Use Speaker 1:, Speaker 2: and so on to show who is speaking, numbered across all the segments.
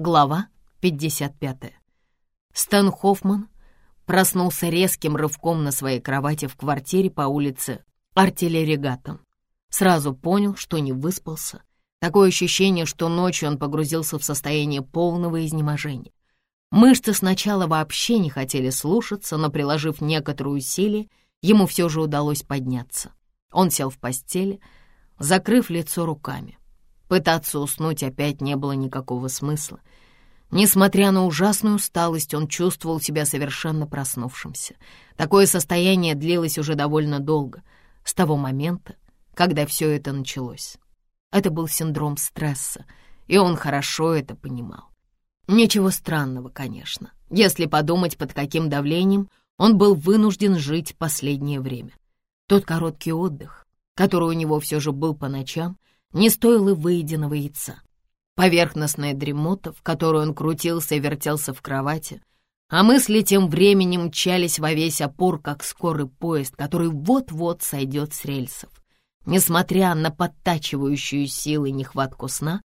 Speaker 1: Глава 55. Стэн Хоффман проснулся резким рывком на своей кровати в квартире по улице Артиллеригатом. Сразу понял, что не выспался. Такое ощущение, что ночью он погрузился в состояние полного изнеможения. Мышцы сначала вообще не хотели слушаться, но, приложив некоторые усилия, ему все же удалось подняться. Он сел в постели, закрыв лицо руками. Пытаться уснуть опять не было никакого смысла. Несмотря на ужасную усталость, он чувствовал себя совершенно проснувшимся. Такое состояние длилось уже довольно долго, с того момента, когда все это началось. Это был синдром стресса, и он хорошо это понимал. Ничего странного, конечно, если подумать, под каким давлением он был вынужден жить последнее время. Тот короткий отдых, который у него все же был по ночам, не стоил и выеденного яйца. Поверхностная дремота, в которую он крутился и вертелся в кровати, а мысли тем временем мчались во весь опор, как скорый поезд, который вот-вот сойдет с рельсов. Несмотря на подтачивающую силы нехватку сна,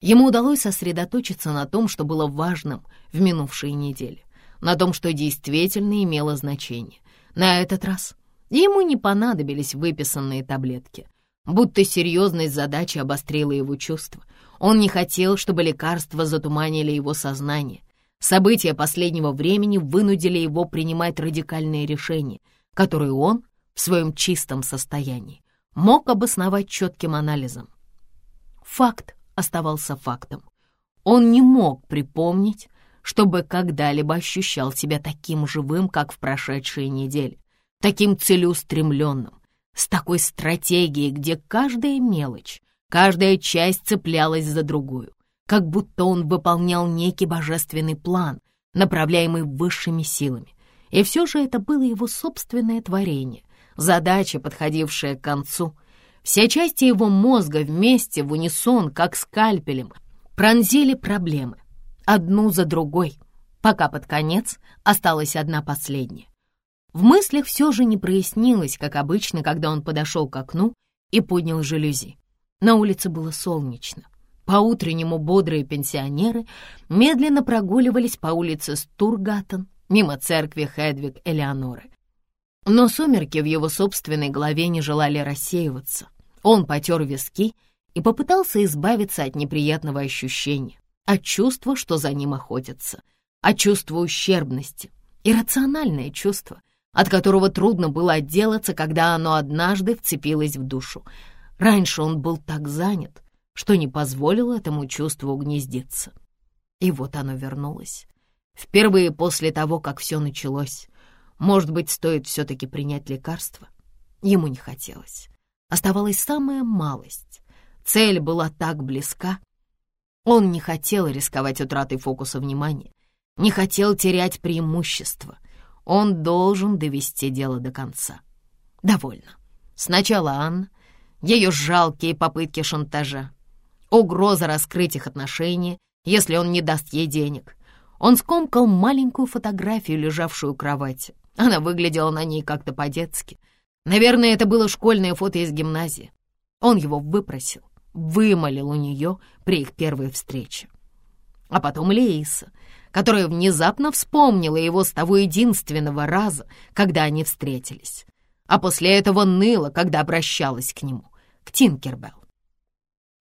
Speaker 1: Ему удалось сосредоточиться на том, что было важным в минувшие недели, на том, что действительно имело значение. На этот раз ему не понадобились выписанные таблетки, будто серьезность задачи обострила его чувства. Он не хотел, чтобы лекарства затуманили его сознание. События последнего времени вынудили его принимать радикальные решения, которые он в своем чистом состоянии мог обосновать четким анализом. Факт оставался фактом. Он не мог припомнить, чтобы когда-либо ощущал себя таким живым, как в прошедшие недели, таким целеустремленным, с такой стратегией, где каждая мелочь, каждая часть цеплялась за другую, как будто он выполнял некий божественный план, направляемый высшими силами. И все же это было его собственное творение, задача, подходившая к концу — все части его мозга вместе, в унисон, как скальпелем, пронзили проблемы, одну за другой, пока под конец осталась одна последняя. В мыслях все же не прояснилось, как обычно, когда он подошел к окну и поднял жалюзи. На улице было солнечно. По-утреннему бодрые пенсионеры медленно прогуливались по улице Стургаттен мимо церкви Хедвиг Элеоноры. Но сумерки в его собственной голове не желали рассеиваться. Он потер виски и попытался избавиться от неприятного ощущения, от чувства, что за ним охотятся, от чувства ущербности, иррациональное чувство, от которого трудно было отделаться, когда оно однажды вцепилось в душу. Раньше он был так занят, что не позволил этому чувству угнездиться. И вот оно вернулось. Впервые после того, как все началось. Может быть, стоит все-таки принять лекарство? Ему не хотелось. Оставалась самая малость. Цель была так близка. Он не хотел рисковать утратой фокуса внимания, не хотел терять преимущество. Он должен довести дело до конца. Довольно. Сначала Анна, ее жалкие попытки шантажа, угроза раскрыть их отношения, если он не даст ей денег. Он скомкал маленькую фотографию, лежавшую у кровати. Она выглядела на ней как-то по-детски — Наверное, это было школьное фото из гимназии. Он его выпросил, вымолил у нее при их первой встрече. А потом Лейса, которая внезапно вспомнила его с того единственного раза, когда они встретились. А после этого ныла, когда обращалась к нему, к Тинкербелл.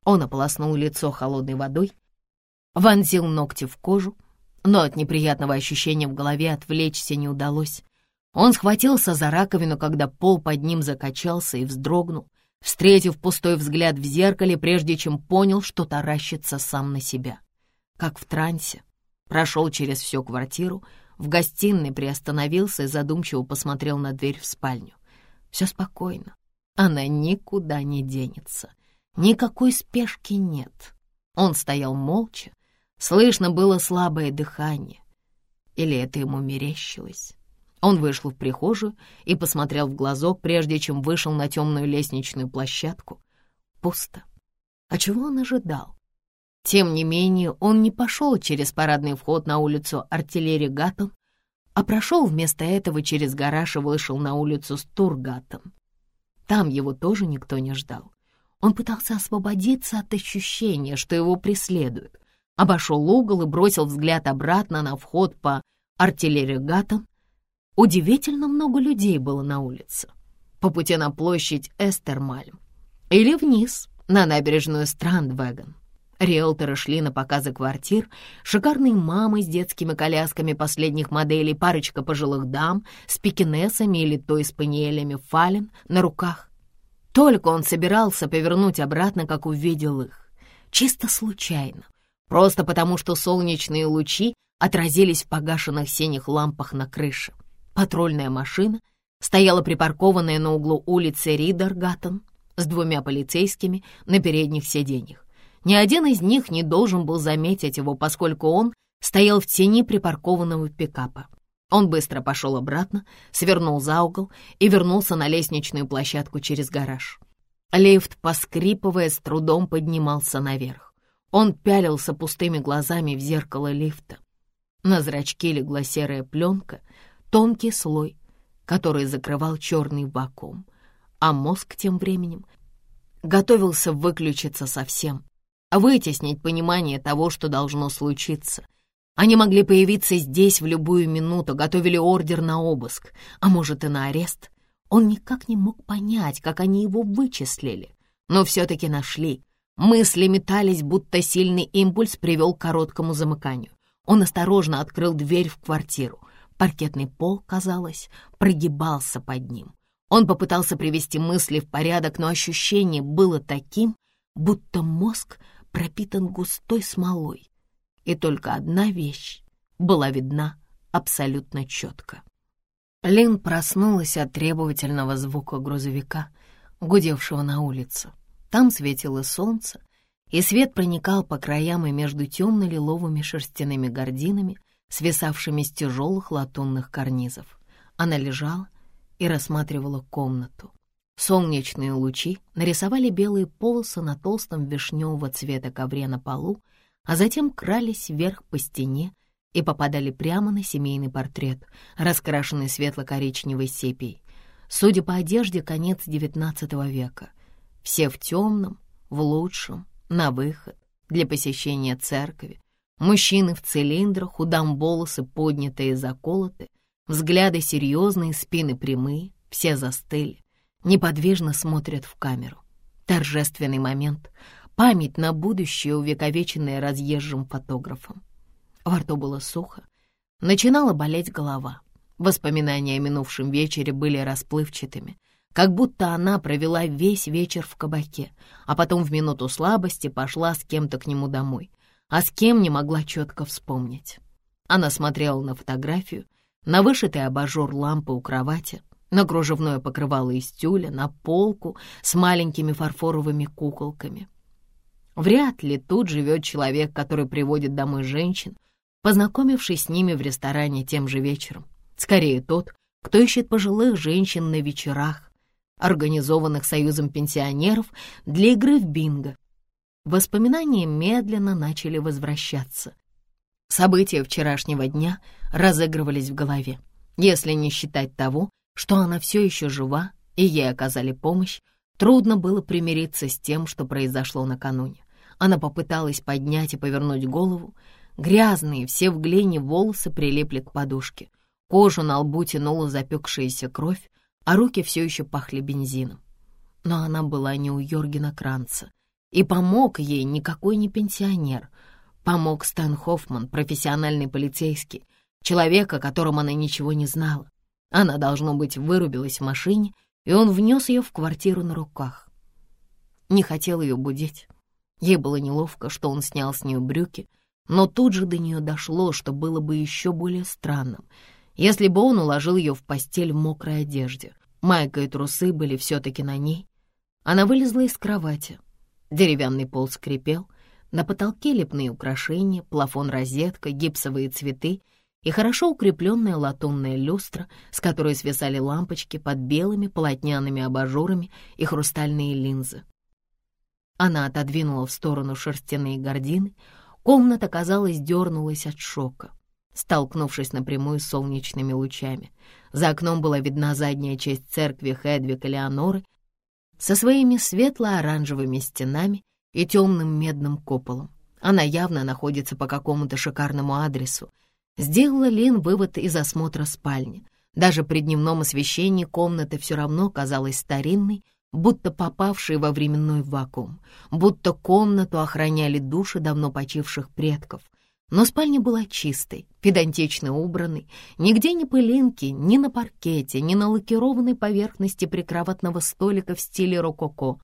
Speaker 1: Он ополоснул лицо холодной водой, вонзил ногти в кожу, но от неприятного ощущения в голове отвлечься не удалось. Он схватился за раковину, когда пол под ним закачался и вздрогнул, встретив пустой взгляд в зеркале, прежде чем понял, что таращится сам на себя. Как в трансе. Прошел через всю квартиру, в гостиной приостановился и задумчиво посмотрел на дверь в спальню. Все спокойно. Она никуда не денется. Никакой спешки нет. Он стоял молча. Слышно было слабое дыхание. Или это ему мерещилось? Он вышел в прихожую и посмотрел в глазок, прежде чем вышел на темную лестничную площадку. Пусто. А чего он ожидал? Тем не менее, он не пошел через парадный вход на улицу артиллерии Гаттон, а прошел вместо этого через гараж и вышел на улицу Стургаттон. Там его тоже никто не ждал. Он пытался освободиться от ощущения, что его преследуют, обошел угол и бросил взгляд обратно на вход по артиллерию Удивительно много людей было на улице. По пути на площадь Эстермальм или вниз, на набережную Страндвеган. Риэлторы шли на показы квартир, шикарные мамы с детскими колясками последних моделей, парочка пожилых дам с пекинесами или той спаниелями фален на руках. Только он собирался повернуть обратно, как увидел их. Чисто случайно. Просто потому, что солнечные лучи отразились в погашенных синих лампах на крыше. Патрульная машина стояла припаркованная на углу улицы Ридергаттен с двумя полицейскими на передних сиденьях. Ни один из них не должен был заметить его, поскольку он стоял в тени припаркованного пикапа. Он быстро пошел обратно, свернул за угол и вернулся на лестничную площадку через гараж. Лифт, поскрипывая, с трудом поднимался наверх. Он пялился пустыми глазами в зеркало лифта. На зрачке легла серая пленка, тонкий слой, который закрывал черный вакуум. А мозг тем временем готовился выключиться совсем, вытеснить понимание того, что должно случиться. Они могли появиться здесь в любую минуту, готовили ордер на обыск, а может и на арест. Он никак не мог понять, как они его вычислили, но все-таки нашли. Мысли метались, будто сильный импульс привел к короткому замыканию. Он осторожно открыл дверь в квартиру. Паркетный пол, казалось, прогибался под ним. Он попытался привести мысли в порядок, но ощущение было таким, будто мозг пропитан густой смолой. И только одна вещь была видна абсолютно четко. Лин проснулась от требовательного звука грузовика, гудевшего на улице. Там светило солнце, и свет проникал по краям и между темно-лиловыми шерстяными гординами, свисавшими с тяжелых латунных карнизов. Она лежала и рассматривала комнату. Солнечные лучи нарисовали белые полосы на толстом вишневого цвета ковре на полу, а затем крались вверх по стене и попадали прямо на семейный портрет, раскрашенный светло-коричневой сепией. Судя по одежде, конец XIX века. Все в темном, в лучшем, на выход, для посещения церкви. Мужчины в цилиндрах, у дам волосы поднятые и заколоты, взгляды серьезные, спины прямые, все застыли, неподвижно смотрят в камеру. Торжественный момент, память на будущее, увековеченная разъезжим фотографом. Во рту было сухо, начинала болеть голова. Воспоминания о минувшем вечере были расплывчатыми, как будто она провела весь вечер в кабаке, а потом в минуту слабости пошла с кем-то к нему домой, а с кем не могла четко вспомнить. Она смотрела на фотографию, на вышитый абажур лампы у кровати, на кружевное покрывало из тюля, на полку с маленькими фарфоровыми куколками. Вряд ли тут живет человек, который приводит домой женщин, познакомившись с ними в ресторане тем же вечером. Скорее тот, кто ищет пожилых женщин на вечерах, организованных Союзом пенсионеров для игры в бинго. Воспоминания медленно начали возвращаться. События вчерашнего дня разыгрывались в голове. Если не считать того, что она все еще жива и ей оказали помощь, трудно было примириться с тем, что произошло накануне. Она попыталась поднять и повернуть голову. Грязные, все в глине волосы прилипли к подушке. Кожу на лбу тянула запекшаяся кровь, а руки все еще пахли бензином. Но она была не у Йоргена Кранца, и помог ей никакой не пенсионер. Помог Стэн Хоффман, профессиональный полицейский, человек, о котором она ничего не знала. Она, должно быть, вырубилась в машине, и он внес ее в квартиру на руках. Не хотел ее будить. Ей было неловко, что он снял с нее брюки, но тут же до нее дошло, что было бы еще более странным — если бы он уложил ее в постель в мокрой одежде. Майка и трусы были все-таки на ней. Она вылезла из кровати. Деревянный пол скрипел, на потолке лепные украшения, плафон-розетка, гипсовые цветы и хорошо укрепленная латунная люстра, с которой свисали лампочки под белыми полотняными абажурами и хрустальные линзы. Она отодвинула в сторону шерстяные гардины, комната, казалось, дернулась от шока столкнувшись напрямую с солнечными лучами. За окном была видна задняя часть церкви Хедвиг Леоноры со своими светло-оранжевыми стенами и темным медным куполом, Она явно находится по какому-то шикарному адресу. Сделала Лин вывод из осмотра спальни. Даже при дневном освещении комната все равно казалась старинной, будто попавшей во временной вакуум, будто комнату охраняли души давно почивших предков. Но спальня была чистой, педантично убранной, нигде ни пылинки, ни на паркете, ни на лакированной поверхности прикроватного столика в стиле рококо.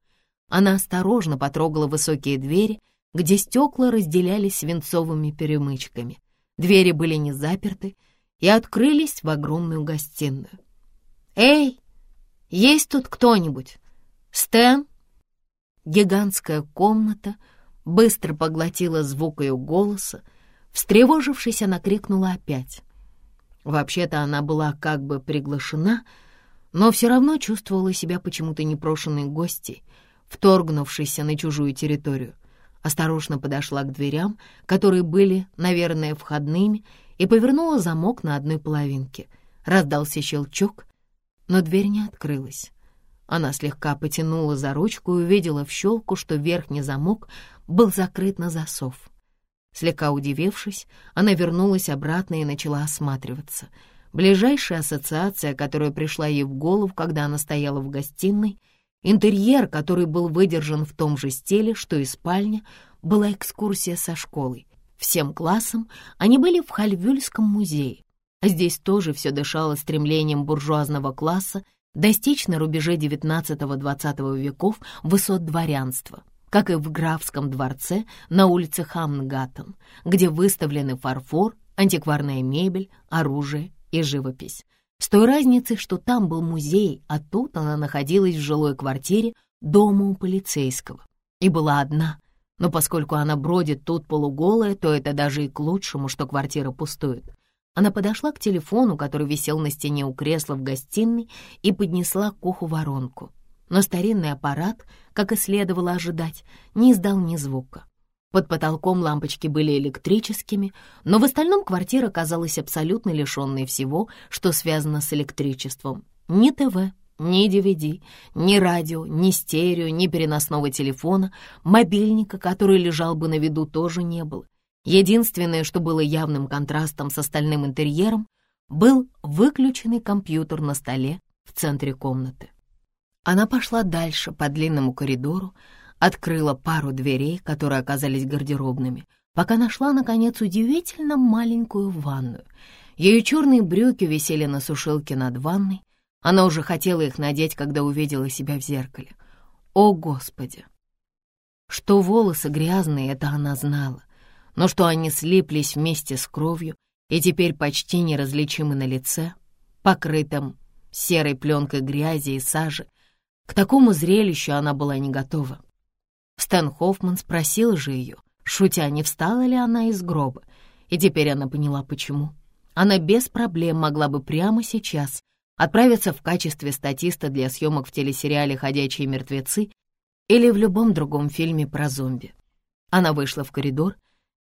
Speaker 1: Она осторожно потрогала высокие двери, где стекла разделялись свинцовыми перемычками. Двери были не заперты и открылись в огромную гостиную. «Эй, есть тут кто-нибудь?» «Стэн?» Гигантская комната быстро поглотила звук ее голоса. Встревожившись, она крикнула опять. Вообще-то она была как бы приглашена, но все равно чувствовала себя почему-то непрошенной гостьей, вторгнувшейся на чужую территорию. Осторожно подошла к дверям, которые были, наверное, входными, и повернула замок на одной половинке. Раздался щелчок, но дверь не открылась. Она слегка потянула за ручку и увидела в щелку, что верхний замок был закрыт на засов. Слегка удивившись, она вернулась обратно и начала осматриваться. Ближайшая ассоциация, которая пришла ей в голову, когда она стояла в гостиной, интерьер, который был выдержан в том же стиле, что и спальня, была экскурсия со школой. Всем классом они были в Хальвюльском музее. Здесь тоже все дышало стремлением буржуазного класса достичь на рубеже XIX-XX веков высот дворянства, как и в графском дворце на улице Хамнгаттен, где выставлены фарфор, антикварная мебель, оружие и живопись. С той разницей, что там был музей, а тут она находилась в жилой квартире дома у полицейского. И была одна, но поскольку она бродит тут полуголая, то это даже и к лучшему, что квартира пустует. Она подошла к телефону, который висел на стене у кресла в гостиной, и поднесла к уху воронку. Но старинный аппарат, как и следовало ожидать, не издал ни звука. Под потолком лампочки были электрическими, но в остальном квартира казалась абсолютно лишенной всего, что связано с электричеством. Ни ТВ, ни DVD, ни радио, ни стерео, ни переносного телефона, мобильника, который лежал бы на виду, тоже не было. Единственное, что было явным контрастом с остальным интерьером, был выключенный компьютер на столе в центре комнаты. Она пошла дальше по длинному коридору, открыла пару дверей, которые оказались гардеробными, пока нашла, наконец, удивительно маленькую ванную. Ее черные брюки висели на сушилке над ванной. Она уже хотела их надеть, когда увидела себя в зеркале. О, Господи! Что волосы грязные, это она знала но что они слиплись вместе с кровью и теперь почти неразличимы на лице, покрытом серой пленкой грязи и сажи. К такому зрелищу она была не готова. Стэн Хоффман спросил же ее, шутя, не встала ли она из гроба, и теперь она поняла, почему. Она без проблем могла бы прямо сейчас отправиться в качестве статиста для съемок в телесериале «Ходячие мертвецы» или в любом другом фильме про зомби. Она вышла в коридор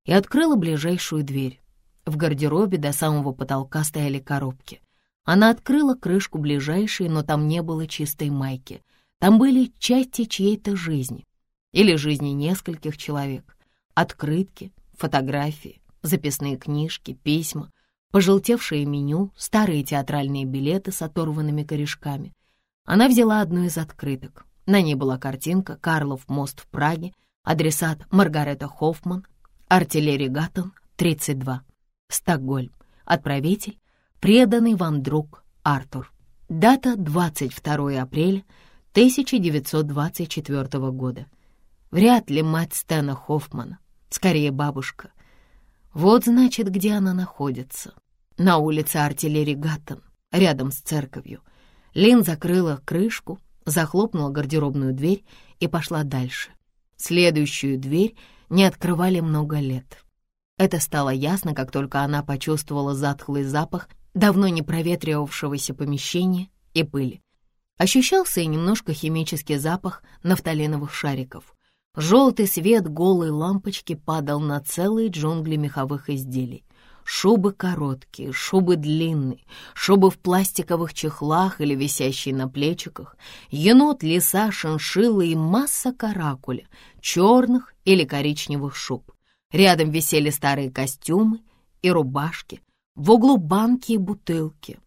Speaker 1: и открыла ближайшую дверь. В гардеробе до самого потолка стояли коробки. Она открыла крышку ближайшей, но там не было чистой майки. Там были части чьей-то жизни или жизни нескольких человек. Открытки, фотографии, записные книжки, письма, пожелтевшее меню, старые театральные билеты с оторванными корешками. Она взяла одну из открыток. На ней была картинка «Карлов мост в Праге», адресат Маргарета Хоффман, Артиллерия Гаттон, 32. Стокгольм. Отправитель. Преданный вам друг Артур. Дата 22 апреля 1924 года. Вряд ли мать Стэна Хоффмана. Скорее, бабушка. Вот, значит, где она находится. На улице Артиллерии Гаттон, рядом с церковью. Лин закрыла крышку, захлопнула гардеробную дверь и пошла дальше. Следующую дверь не открывали много лет. Это стало ясно, как только она почувствовала затхлый запах давно не проветривавшегося помещения и пыли. Ощущался и немножко химический запах нафталиновых шариков. Желтый свет голой лампочки падал на целые джунгли меховых изделий. Шубы короткие, шубы длинные, шубы в пластиковых чехлах или висящие на плечиках, енот, лиса, шиншиллы и масса каракуля, черных или коричневых шуб. Рядом висели старые костюмы и рубашки, в углу банки и бутылки.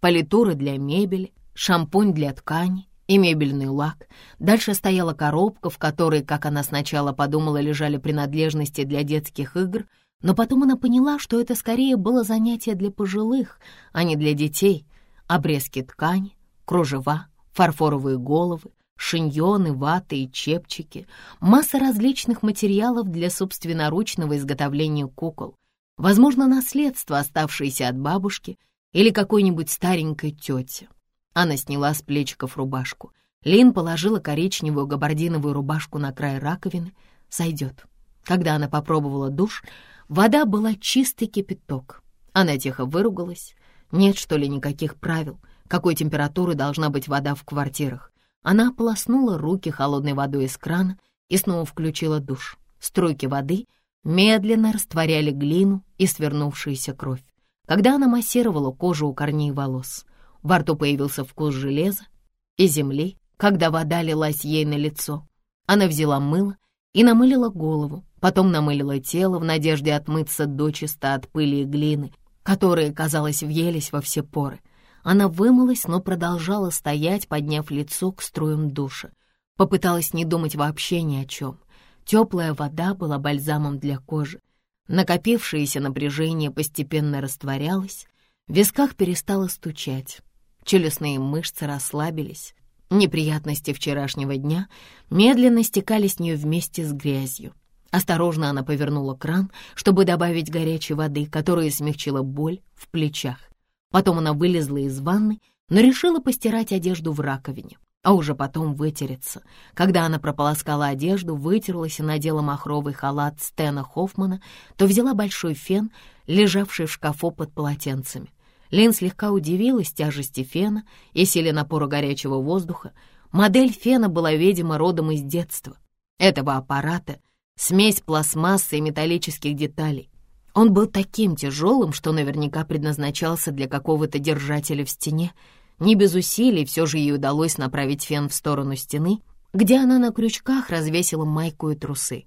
Speaker 1: Политуры для мебели, шампунь для ткани и мебельный лак. Дальше стояла коробка, в которой, как она сначала подумала, лежали принадлежности для детских игр, но потом она поняла, что это скорее было занятие для пожилых, а не для детей. Обрезки ткани, кружева, фарфоровые головы, шиньоны, ваты и чепчики, масса различных материалов для собственноручного изготовления кукол, возможно, наследство, оставшееся от бабушки или какой-нибудь старенькой тети. Она сняла с плечиков рубашку. Лин положила коричневую габардиновую рубашку на край раковины. Сойдет. Когда она попробовала душ, вода была чистый кипяток. Она тихо выругалась. Нет, что ли, никаких правил, какой температуры должна быть вода в квартирах. Она ополоснула руки холодной водой из крана и снова включила душ. Струйки воды медленно растворяли глину и свернувшуюся кровь. Когда она массировала кожу у корней волос, во рту появился вкус железа и земли, когда вода лилась ей на лицо. Она взяла мыло и намылила голову, потом намылила тело в надежде отмыться дочисто от пыли и глины, которые, казалось, въелись во все поры. Она вымылась, но продолжала стоять, подняв лицо к струям душа. Попыталась не думать вообще ни о чем. Теплая вода была бальзамом для кожи. Накопившееся напряжение постепенно растворялось, в висках перестало стучать, челюстные мышцы расслабились. Неприятности вчерашнего дня медленно стекали с нее вместе с грязью. Осторожно она повернула кран, чтобы добавить горячей воды, которая смягчила боль в плечах. Потом она вылезла из ванны, но решила постирать одежду в раковине, а уже потом вытереться. Когда она прополоскала одежду, вытерлась и надела махровый халат Стена Хоффмана, то взяла большой фен, лежавший в шкафу под полотенцами. Лин слегка удивилась тяжести фена и силе напора горячего воздуха. Модель фена была, видимо, родом из детства. Этого аппарата — смесь пластмассы и металлических деталей. Он был таким тяжелым, что наверняка предназначался для какого-то держателя в стене. Не без усилий все же ей удалось направить фен в сторону стены, где она на крючках развесила майку и трусы.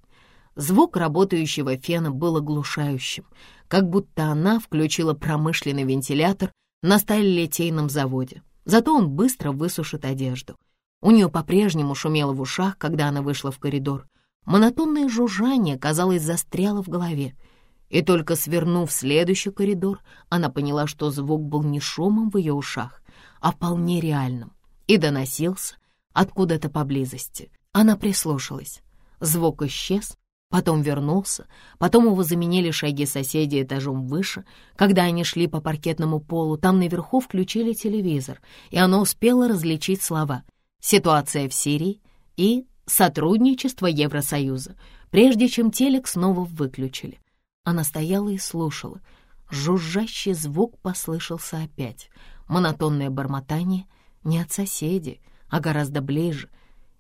Speaker 1: Звук работающего фена был оглушающим, как будто она включила промышленный вентилятор на сталелитейном заводе. Зато он быстро высушит одежду. У нее по-прежнему шумело в ушах, когда она вышла в коридор. Монотонное жужжание, казалось, застряло в голове — и только свернув в следующий коридор, она поняла, что звук был не шумом в ее ушах, а вполне реальным, и доносился откуда-то поблизости. Она прислушалась. Звук исчез, потом вернулся, потом его заменили шаги соседей этажом выше. Когда они шли по паркетному полу, там наверху включили телевизор, и она успела различить слова «Ситуация в Сирии» и «Сотрудничество Евросоюза», прежде чем телек снова выключили. Она стояла и слушала. Жужжащий звук послышался опять. Монотонное бормотание не от соседей, а гораздо ближе.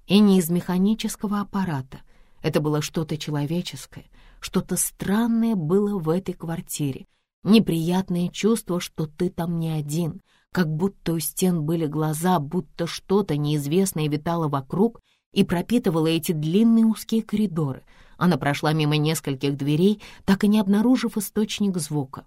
Speaker 1: И не из механического аппарата. Это было что-то человеческое, что-то странное было в этой квартире. Неприятное чувство, что ты там не один, как будто у стен были глаза, будто что-то неизвестное витало вокруг и пропитывало эти длинные узкие коридоры — она прошла мимо нескольких дверей, так и не обнаружив источник звука.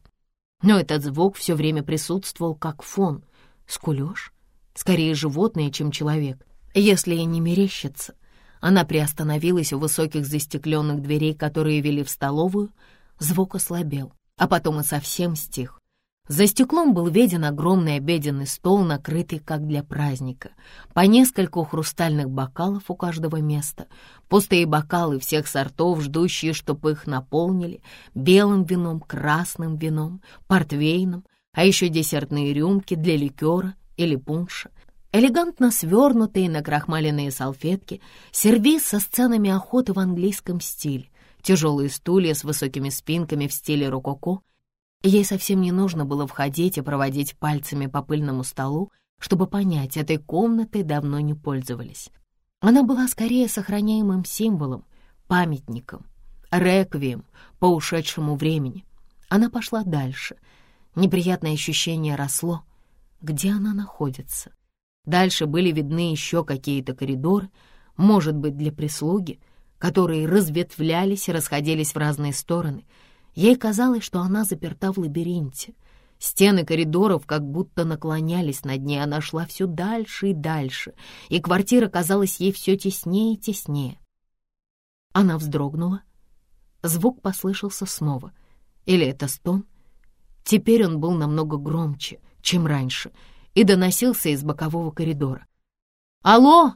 Speaker 1: Но этот звук все время присутствовал как фон. Скулёж? Скорее животное, чем человек. Если и не мерещится. Она приостановилась у высоких застекленных дверей, которые вели в столовую. Звук ослабел, а потом и совсем стих. За стеклом был виден огромный обеденный стол, накрытый как для праздника. По нескольку хрустальных бокалов у каждого места. Пустые бокалы всех сортов, ждущие, чтобы их наполнили. Белым вином, красным вином, портвейном, а еще десертные рюмки для ликера или пунша. Элегантно свернутые на крахмаленные салфетки, сервиз со сценами охоты в английском стиле, тяжелые стулья с высокими спинками в стиле рококо — Ей совсем не нужно было входить и проводить пальцами по пыльному столу, чтобы понять, этой комнатой давно не пользовались. Она была скорее сохраняемым символом, памятником, реквием по ушедшему времени. Она пошла дальше. Неприятное ощущение росло. Где она находится? Дальше были видны еще какие-то коридоры, может быть, для прислуги. которые разветвлялись и расходились в разные стороны. Ей казалось, что она заперта в лабиринте. Стены коридоров как будто наклонялись над ней, она шла все дальше и дальше, и квартира казалась ей все теснее и теснее. Она вздрогнула. Звук послышался снова. Или это стон? Теперь он был намного громче, чем раньше, и доносился из бокового коридора. «Алло!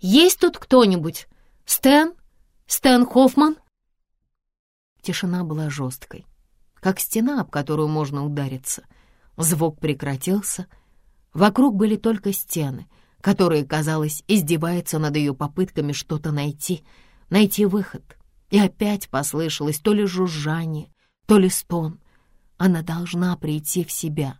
Speaker 1: Есть тут кто-нибудь? Стэн? Стэн Хоффман?» Тишина была жесткой, как стена, об которую можно удариться. Звук прекратился. Вокруг были только стены, которые, казалось, издеваются над ее попытками что-то найти, найти выход. И опять послышалось то ли жужжание, то ли стон. Она должна прийти в себя.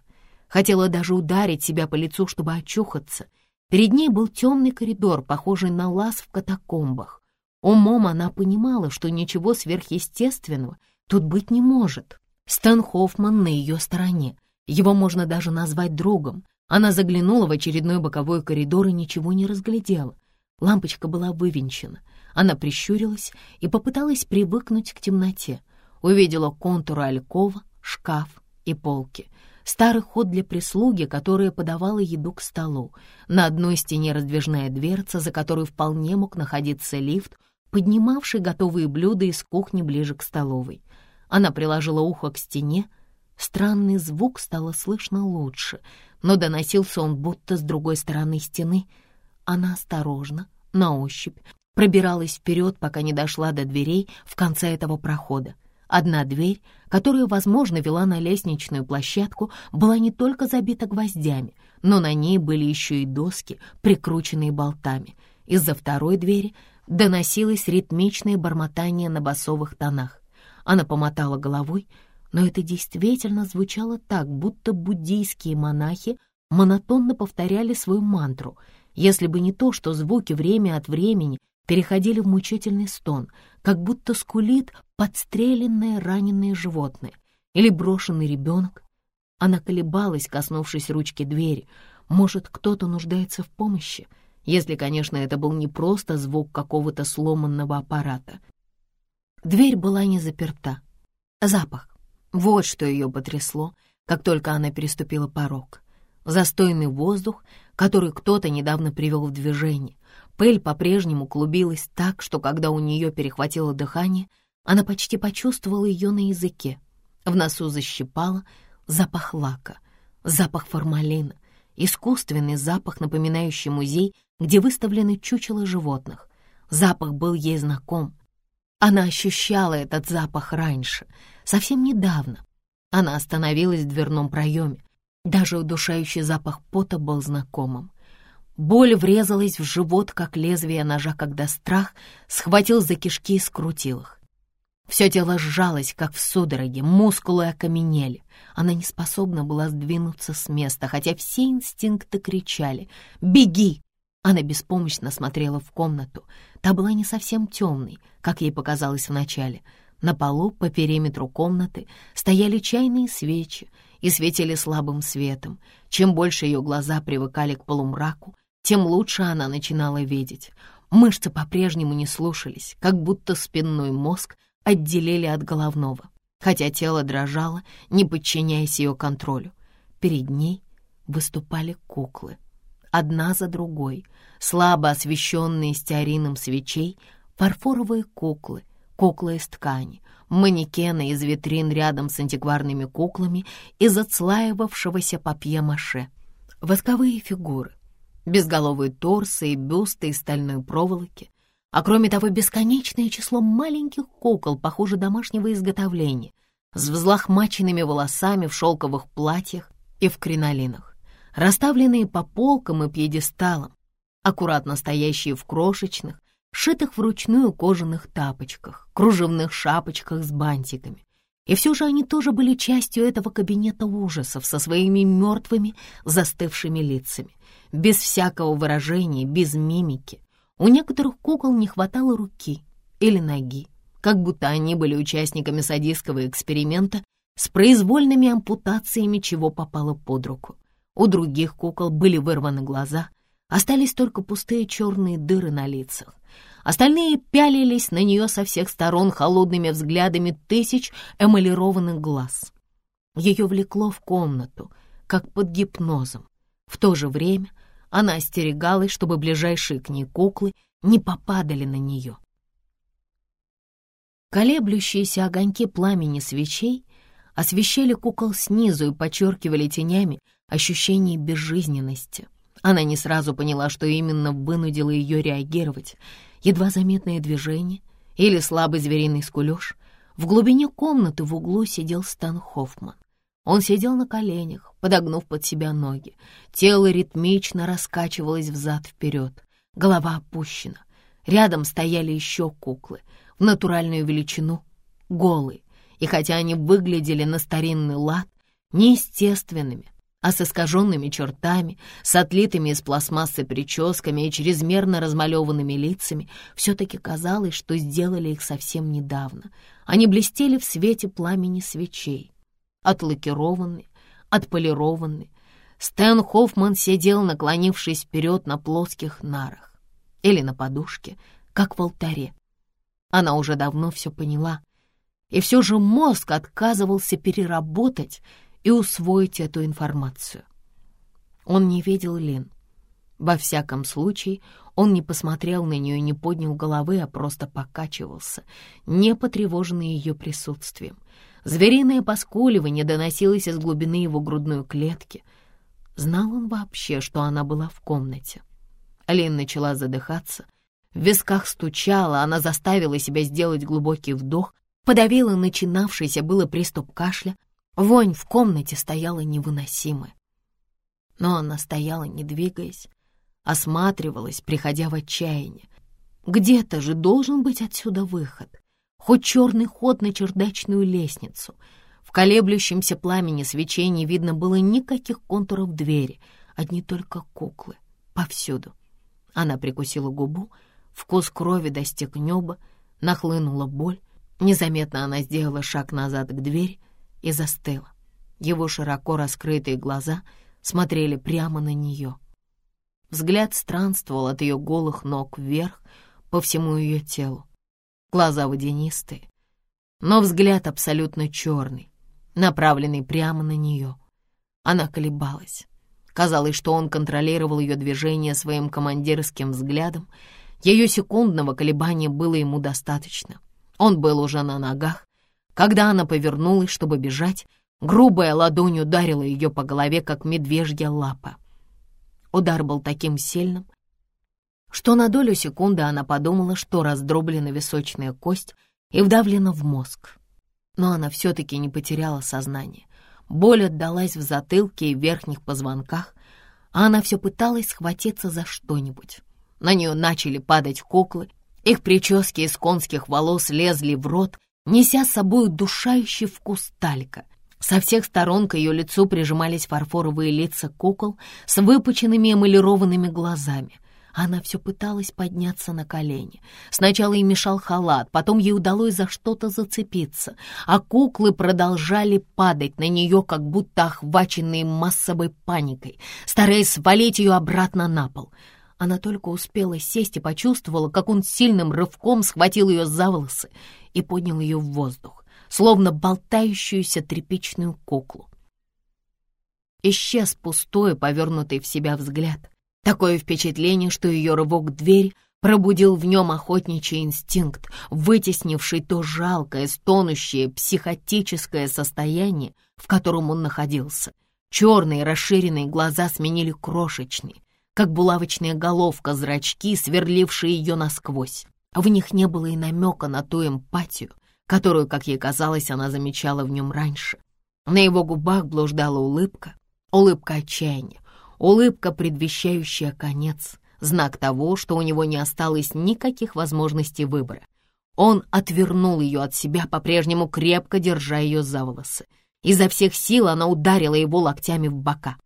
Speaker 1: Хотела даже ударить себя по лицу, чтобы очухаться. Перед ней был темный коридор, похожий на лаз в катакомбах. Умом она понимала, что ничего сверхъестественного тут быть не может. Стэн Хоффман на ее стороне. Его можно даже назвать другом. Она заглянула в очередной боковой коридор и ничего не разглядела. Лампочка была вывинчена. Она прищурилась и попыталась привыкнуть к темноте. Увидела контуры алькова, шкаф и полки. Старый ход для прислуги, которая подавала еду к столу. На одной стене раздвижная дверца, за которой вполне мог находиться лифт, поднимавший готовые блюда из кухни ближе к столовой. Она приложила ухо к стене. Странный звук стало слышно лучше, но доносился он будто с другой стороны стены. Она осторожно, на ощупь, пробиралась вперед, пока не дошла до дверей в конце этого прохода. Одна дверь, которая, возможно, вела на лестничную площадку, была не только забита гвоздями, но на ней были еще и доски, прикрученные болтами. Из-за второй двери доносилось ритмичное бормотание на басовых тонах. Она помотала головой, но это действительно звучало так, будто буддийские монахи монотонно повторяли свою мантру. Если бы не то, что звуки время от времени переходили в мучительный стон, как будто скулит подстреленное раненое животное или брошенный ребенок. Она колебалась, коснувшись ручки двери. Может, кто-то нуждается в помощи? если, конечно, это был не просто звук какого-то сломанного аппарата. Дверь была не заперта. Запах. Вот что ее потрясло, как только она переступила порог. Застойный воздух, который кто-то недавно привел в движение. Пыль по-прежнему клубилась так, что когда у нее перехватило дыхание, она почти почувствовала ее на языке. В носу защипала запах лака, запах формалина, искусственный запах, напоминающий музей, где выставлены чучела животных. Запах был ей знаком. Она ощущала этот запах раньше, совсем недавно. Она остановилась в дверном проеме. Даже удушающий запах пота был знакомым. Боль врезалась в живот, как лезвие ножа, когда страх схватил за кишки и скрутил их. Все тело сжалось, как в судороге, мускулы окаменели. Она не способна была сдвинуться с места, хотя все инстинкты кричали «Беги!». Она беспомощно смотрела в комнату. Та была не совсем темной, как ей показалось вначале. На полу по периметру комнаты стояли чайные свечи и светили слабым светом. Чем больше ее глаза привыкали к полумраку, тем лучше она начинала видеть. Мышцы по-прежнему не слушались, как будто спинной мозг отделили от головного, хотя тело дрожало, не подчиняясь ее контролю. Перед ней выступали куклы, одна за другой, слабо освещенные стеарином свечей, фарфоровые куклы, куклы из ткани, манекены из витрин рядом с антикварными куклами из отслаивавшегося папье-маше, восковые фигуры, безголовые торсы и бюсты из стальной проволоки, а кроме того бесконечное число маленьких кукол, похоже, домашнего изготовления, с взлохмаченными волосами в шелковых платьях и в кринолинах, расставленные по полкам и пьедесталам, аккуратно стоящие в крошечных, шитых вручную кожаных тапочках, кружевных шапочках с бантиками. И все же они тоже были частью этого кабинета ужасов со своими мертвыми застывшими лицами, без всякого выражения, без мимики, у некоторых кукол не хватало руки или ноги, как будто они были участниками садистского эксперимента с произвольными ампутациями, чего попало под руку. У других кукол были вырваны глаза, Остались только пустые черные дыры на лицах. Остальные пялились на нее со всех сторон холодными взглядами тысяч эмалированных глаз. Ее влекло в комнату, как под гипнозом. В то же время она остерегалась, чтобы ближайшие к ней куклы не попадали на нее. Колеблющиеся огоньки пламени свечей освещали кукол снизу и подчеркивали тенями ощущение безжизненности. Она не сразу поняла, что именно вынудило ее реагировать. Едва заметное движение или слабый звериный скулеж. В глубине комнаты в углу сидел Стан Хоффман. Он сидел на коленях, подогнув под себя ноги. Тело ритмично раскачивалось взад-вперед, голова опущена. Рядом стояли еще куклы — в натуральную величину, голые, и хотя они выглядели на старинный лад неестественными, а с искаженными чертами, с отлитыми из пластмассы прическами и чрезмерно размалеванными лицами, все-таки казалось, что сделали их совсем недавно. Они блестели в свете пламени свечей, отлакированные, отполированные. Стэн Хоффман сидел, наклонившись вперед на плоских нарах или на подушке, как в алтаре, она уже давно все поняла. И все же мозг отказывался переработать и усвоить эту информацию. Он не видел Лин. Во всяком случае, он не посмотрел на нее, не поднял головы, а просто покачивался, не потревоженный ее присутствием. Звериное поскуливание доносилось из глубины его грудной клетки. Знал он вообще, что она была в комнате? Лин начала задыхаться — в висках стучало, она заставила себя сделать глубокий вдох, подавила начинавшийся было приступ кашля. Вонь в комнате стояла невыносимая. Но она стояла, не двигаясь, осматривалась, приходя в отчаяние. Где-то же должен быть отсюда выход, хоть черный ход на чердачную лестницу. В колеблющемся пламени свечей не видно было никаких контуров двери, одни только куклы, повсюду. Она прикусила губу, Вкус крови достиг неба, нахлынула боль. Незаметно она сделала шаг назад к двери и застыла. Его широко раскрытые глаза смотрели прямо на нее. Взгляд странствовал от ее голых ног вверх по всему ее телу. Глаза водянистые, но взгляд абсолютно черный, направленный прямо на нее. Она колебалась. Казалось, что он контролировал ее движение своим командирским взглядом ее секундного колебания было ему достаточно. Он был уже на ногах. Когда она повернулась, чтобы бежать, грубая ладонь ударила ее по голове, как медвежья лапа. Удар был таким сильным, что на долю секунды она подумала, что раздроблена височная кость и вдавлена в мозг. Но она все-таки не потеряла сознание. Боль отдалась в затылке и верхних позвонках, а она все пыталась схватиться за что-нибудь. На нее начали падать куклы, их прически из конских волос лезли в рот, неся с собой удушающий вкус талька. Со всех сторон к ее лицу прижимались фарфоровые лица кукол с выпученными эмалированными глазами. Она все пыталась подняться на колени. Сначала ей мешал халат, потом ей удалось за что-то зацепиться, а куклы продолжали падать на нее, как будто охваченные массовой паникой, стараясь свалить ее обратно на пол — она только успела сесть и почувствовала, как он сильным рывком схватил ее за волосы и поднял ее в воздух, словно болтающуюся тряпичную куклу. Исчез пустой, повернутый в себя взгляд. Такое впечатление, что ее рывок к двери пробудил в нем охотничий инстинкт, вытеснивший то жалкое, стонущее, психотическое состояние, в котором он находился. Черные расширенные глаза сменили крошечные, как булавочная головка, зрачки, сверлившие ее насквозь. В них не было и намека на ту эмпатию, которую, как ей казалось, она замечала в нем раньше. На его губах блуждала улыбка, улыбка отчаяния, улыбка, предвещающая конец, знак того, что у него не осталось никаких возможностей выбора. Он отвернул ее от себя, по-прежнему крепко держа ее за волосы. Изо всех сил она ударила его локтями в бока.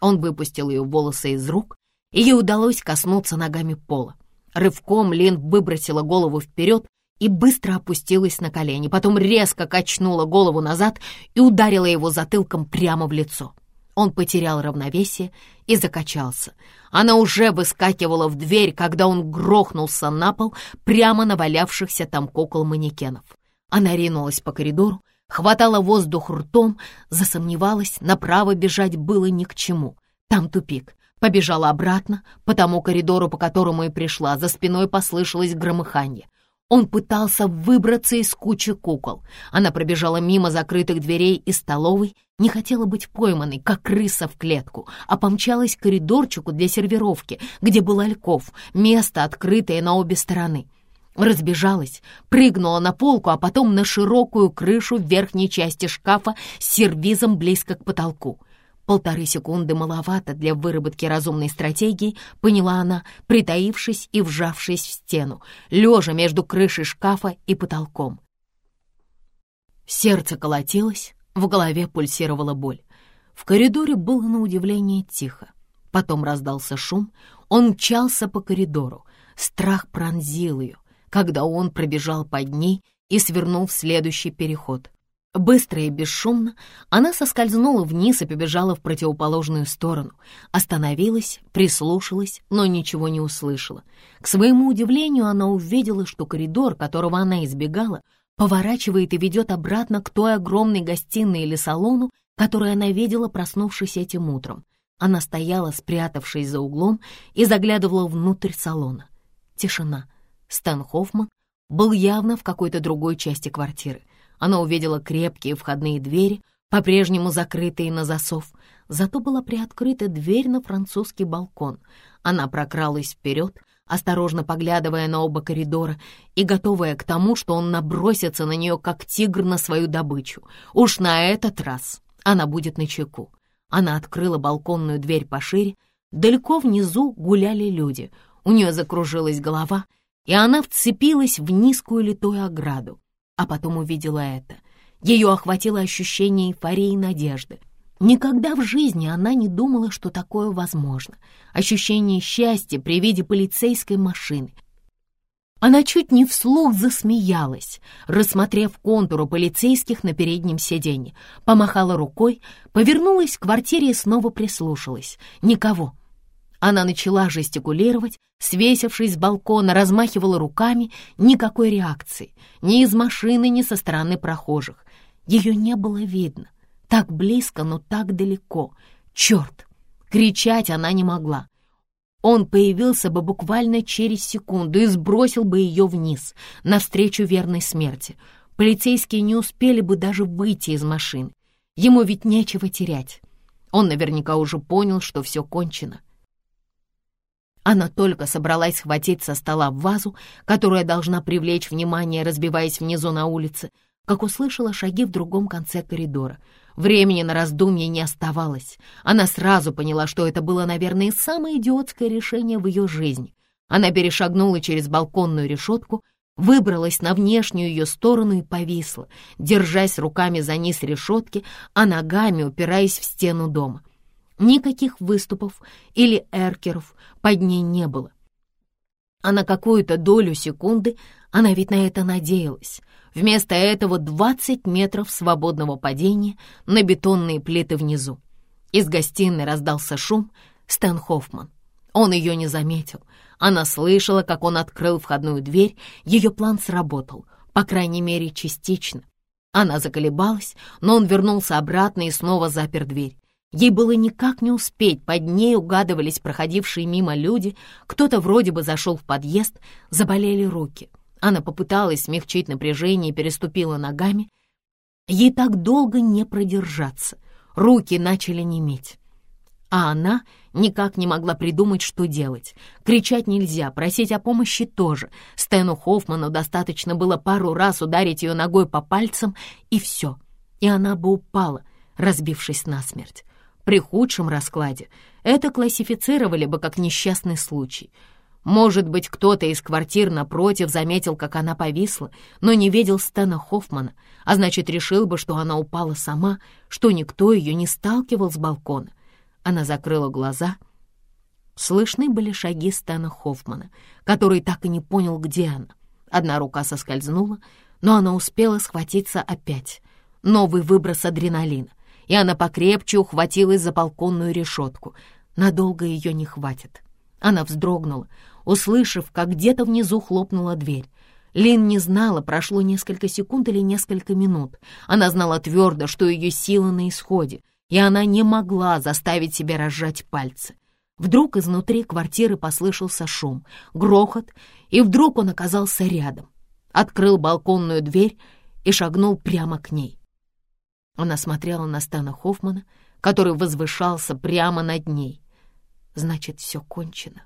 Speaker 1: Он выпустил ее волосы из рук и ей удалось коснуться ногами пола. Рывком Лин выбросила голову вперед и быстро опустилась на колени, потом резко качнула голову назад и ударила его затылком прямо в лицо. Он потерял равновесие и закачался. Она уже выскакивала в дверь, когда он грохнулся на пол прямо на валявшихся там кукол-манекенов. Она ринулась по коридору, хватала воздух ртом, засомневалась, направо бежать было ни к чему. Там тупик. Побежала обратно, по тому коридору, по которому и пришла. За спиной послышалось громыханье. Он пытался выбраться из кучи кукол. Она пробежала мимо закрытых дверей и столовой, не хотела быть пойманной, как крыса в клетку, а помчалась к коридорчику для сервировки, где был альков, место, открытое на обе стороны. Разбежалась, прыгнула на полку, а потом на широкую крышу в верхней части шкафа с сервизом близко к потолку. Полторы секунды маловато для выработки разумной стратегии, поняла она, притаившись и вжавшись в стену, лежа между крышей шкафа и потолком. Сердце колотилось, в голове пульсировала боль. В коридоре было на удивление тихо. Потом раздался шум, он мчался по коридору. Страх пронзил ее, когда он пробежал под ней и свернул в следующий переход. Быстро и бесшумно она соскользнула вниз и побежала в противоположную сторону. Остановилась, прислушалась, но ничего не услышала. К своему удивлению она увидела, что коридор, которого она избегала, поворачивает и ведет обратно к той огромной гостиной или салону, которую она видела, проснувшись этим утром. Она стояла, спрятавшись за углом, и заглядывала внутрь салона. Тишина. Стэн Хоффман был явно в какой-то другой части квартиры — она увидела крепкие входные двери, по-прежнему закрытые на засов. Зато была приоткрыта дверь на французский балкон. Она прокралась вперед, осторожно поглядывая на оба коридора и готовая к тому, что он набросится на нее, как тигр на свою добычу. Уж на этот раз она будет на чеку. Она открыла балконную дверь пошире. Далеко внизу гуляли люди. У нее закружилась голова, и она вцепилась в низкую литую ограду а потом увидела это. Ее охватило ощущение эйфории и надежды. Никогда в жизни она не думала, что такое возможно. Ощущение счастья при виде полицейской машины. Она чуть не вслух засмеялась, рассмотрев контуры полицейских на переднем сиденье, помахала рукой, повернулась в квартире и снова прислушалась. Никого. Она начала жестикулировать, свесившись с балкона, размахивала руками. Никакой реакции, ни из машины, ни со стороны прохожих. Ее не было видно. Так близко, но так далеко. Черт! Кричать она не могла. Он появился бы буквально через секунду и сбросил бы ее вниз, навстречу верной смерти. Полицейские не успели бы даже выйти из машины. Ему ведь нечего терять. Он наверняка уже понял, что все кончено. Она только собралась схватить со стола вазу, которая должна привлечь внимание, разбиваясь внизу на улице, как услышала шаги в другом конце коридора. Времени на раздумье не оставалось. Она сразу поняла, что это было, наверное, самое идиотское решение в ее жизни. Она перешагнула через балконную решетку, выбралась на внешнюю ее сторону и повисла, держась руками за низ решетки, а ногами упираясь в стену дома — Никаких выступов или эркеров под ней не было. А на какую-то долю секунды она ведь на это надеялась. Вместо этого 20 метров свободного падения на бетонные плиты внизу. Из гостиной раздался шум Стэн Хоффман. Он ее не заметил. Она слышала, как он открыл входную дверь. Ее план сработал, по крайней мере, частично. Она заколебалась, но он вернулся обратно и снова запер дверь. Ей было никак не успеть, под ней угадывались проходившие мимо люди, кто-то вроде бы зашел в подъезд, заболели руки. Она попыталась смягчить напряжение и переступила ногами. Ей так долго не продержаться, руки начали неметь. А она никак не могла придумать, что делать. Кричать нельзя, просить о помощи тоже. Стэну Хоффману достаточно было пару раз ударить ее ногой по пальцам, и все. И она бы упала, разбившись насмерть. При худшем раскладе это классифицировали бы как несчастный случай. Может быть, кто-то из квартир напротив заметил, как она повисла, но не видел Стэна Хоффмана, а значит, решил бы, что она упала сама, что никто ее не сталкивал с балкона. Она закрыла глаза. Слышны были шаги Стэна Хоффмана, который так и не понял, где она. Одна рука соскользнула, но она успела схватиться опять. Новый выброс адреналина — и она покрепче ухватилась за балконную решетку. Надолго ее не хватит. Она вздрогнула, услышав, как где-то внизу хлопнула дверь. Лин не знала, прошло несколько секунд или несколько минут. Она знала твердо, что ее сила на исходе, и она не могла заставить себя разжать пальцы. Вдруг изнутри квартиры послышался шум, грохот, и вдруг он оказался рядом. Открыл балконную дверь и шагнул прямо к ней. Она смотрела на Стана Хоффмана, который возвышался прямо над ней. Значит, все кончено.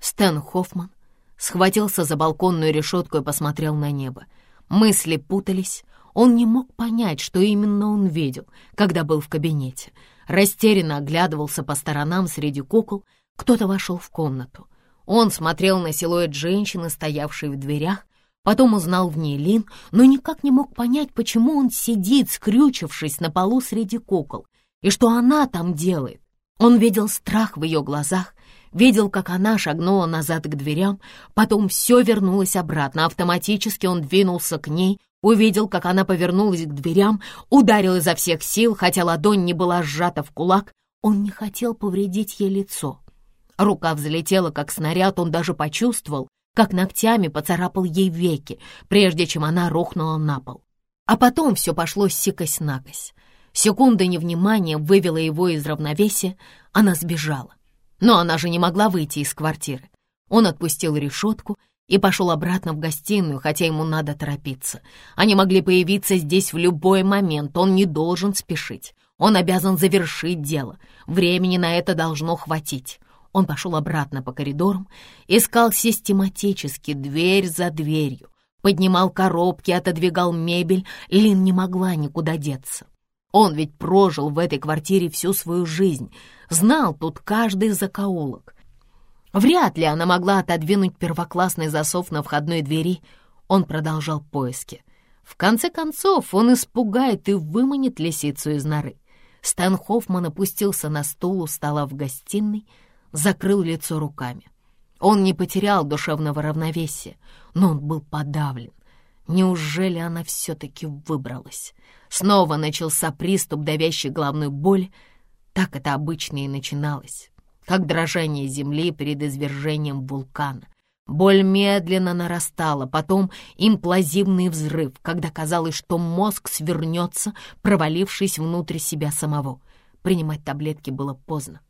Speaker 1: Стэн Хоффман схватился за балконную решетку и посмотрел на небо. Мысли путались. Он не мог понять, что именно он видел, когда был в кабинете. Растерянно оглядывался по сторонам среди кукол. Кто-то вошел в комнату. Он смотрел на силуэт женщины, стоявшей в дверях, потом узнал в ней Лин, но никак не мог понять, почему он сидит, скрючившись на полу среди кукол, и что она там делает. Он видел страх в ее глазах, видел, как она шагнула назад к дверям, потом все вернулось обратно. Автоматически он двинулся к ней, увидел, как она повернулась к дверям, ударил изо всех сил, хотя ладонь не была сжата в кулак. Он не хотел повредить ей лицо. Рука взлетела, как снаряд, он даже почувствовал, как ногтями поцарапал ей веки, прежде чем она рухнула на пол. А потом все пошло сикось-накось. Секунда невнимания вывела его из равновесия, она сбежала. Но она же не могла выйти из квартиры. Он отпустил решетку и пошел обратно в гостиную, хотя ему надо торопиться. Они могли появиться здесь в любой момент, он не должен спешить. Он обязан завершить дело. Времени на это должно хватить. Он пошел обратно по коридорам, искал систематически дверь за дверью, поднимал коробки, отодвигал мебель. Лин не могла никуда деться. Он ведь прожил в этой квартире всю свою жизнь, знал тут каждый закоулок. Вряд ли она могла отодвинуть первоклассный засов на входной двери. Он продолжал поиски. В конце концов, он испугает и выманит лисицу из норы. Стэн Хоффман опустился на стул у стола в гостиной, закрыл лицо руками. Он не потерял душевного равновесия, но он был подавлен. Неужели она все-таки выбралась? Снова начался приступ давящей головной боли. Так это обычно и начиналось, как дрожание земли перед извержением вулкана. Боль медленно нарастала, потом имплазивный взрыв, когда казалось, что мозг свернется, провалившись внутрь себя самого. Принимать таблетки было поздно.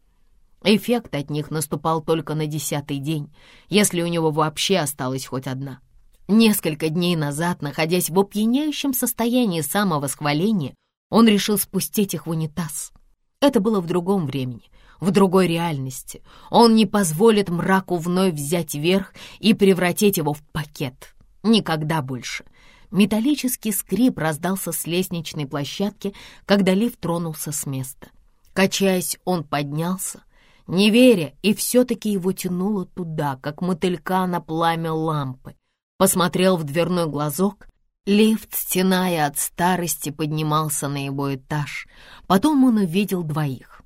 Speaker 1: Эффект от них наступал только на десятый день, если у него вообще осталась хоть одна — Несколько дней назад, находясь в опьяняющем состоянии самовосхваления, он решил спустить их в унитаз. Это было в другом времени, в другой реальности. Он не позволит мраку вновь взять верх и превратить его в пакет. Никогда больше. Металлический скрип раздался с лестничной площадки, когда лифт тронулся с места. Качаясь, он поднялся, не веря, и все-таки его тянуло туда, как мотылька на пламя лампы посмотрел в дверной глазок. Лифт, стеная от старости, поднимался на его этаж. Потом он увидел двоих.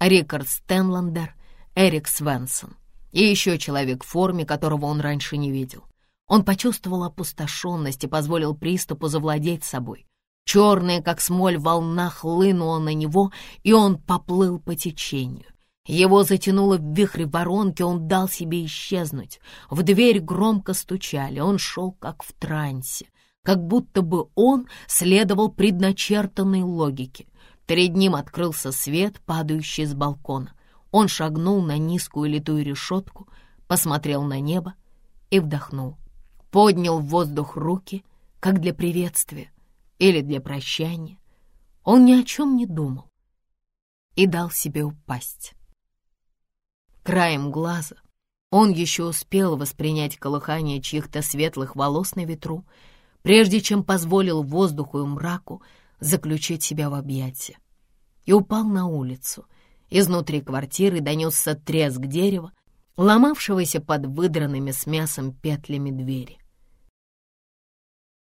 Speaker 1: Рикард Стэнландер, Эрик Свенсон и еще человек в форме, которого он раньше не видел. Он почувствовал опустошенность и позволил приступу завладеть собой. Черная, как смоль, волна хлынула на него, и он поплыл по течению. Его затянуло в вихре воронки, он дал себе исчезнуть. В дверь громко стучали, он шел как в трансе, как будто бы он следовал предначертанной логике. Перед ним открылся свет, падающий с балкона. Он шагнул на низкую литую решетку, посмотрел на небо и вдохнул. Поднял в воздух руки, как для приветствия или для прощания. Он ни о чем не думал и дал себе упасть. Краем глаза он еще успел воспринять колыхание чьих-то светлых волос на ветру, прежде чем позволил воздуху и мраку заключить себя в объятия. И упал на улицу. Изнутри квартиры донесся треск дерева, ломавшегося под выдранными с мясом петлями двери.